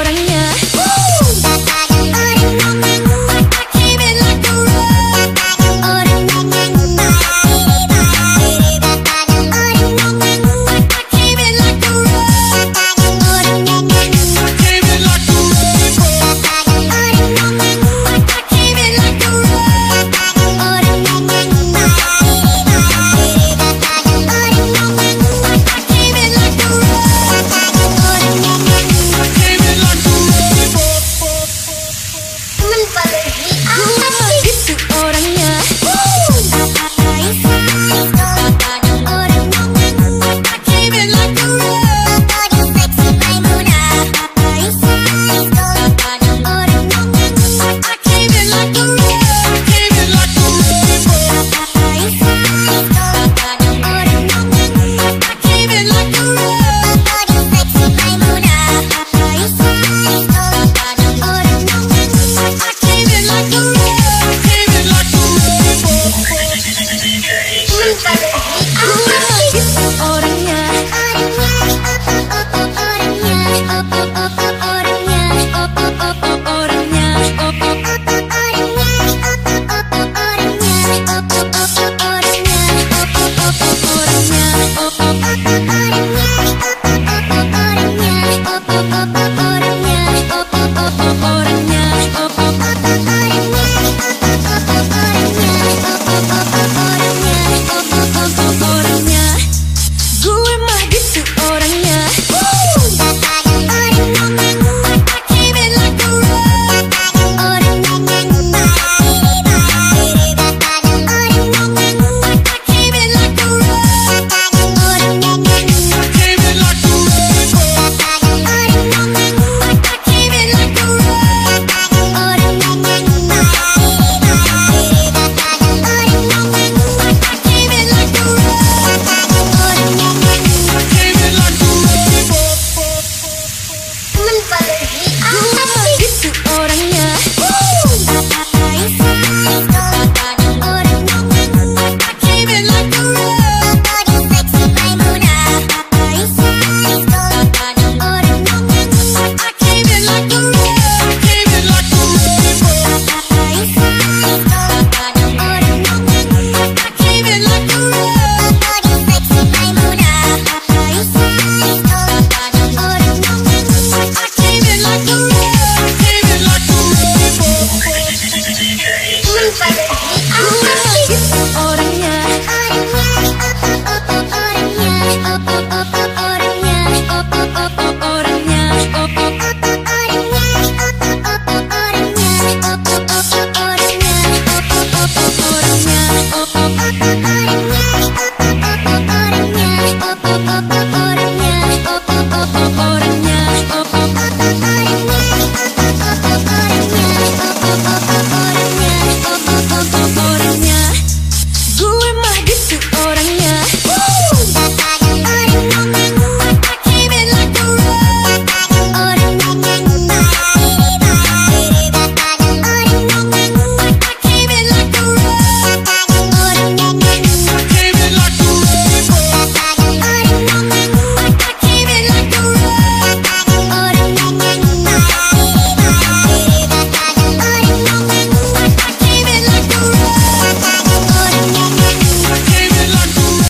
orang Su